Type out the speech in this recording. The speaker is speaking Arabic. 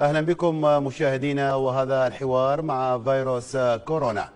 أهلا بكم مشاهدينا وهذا الحوار مع فيروس كورونا.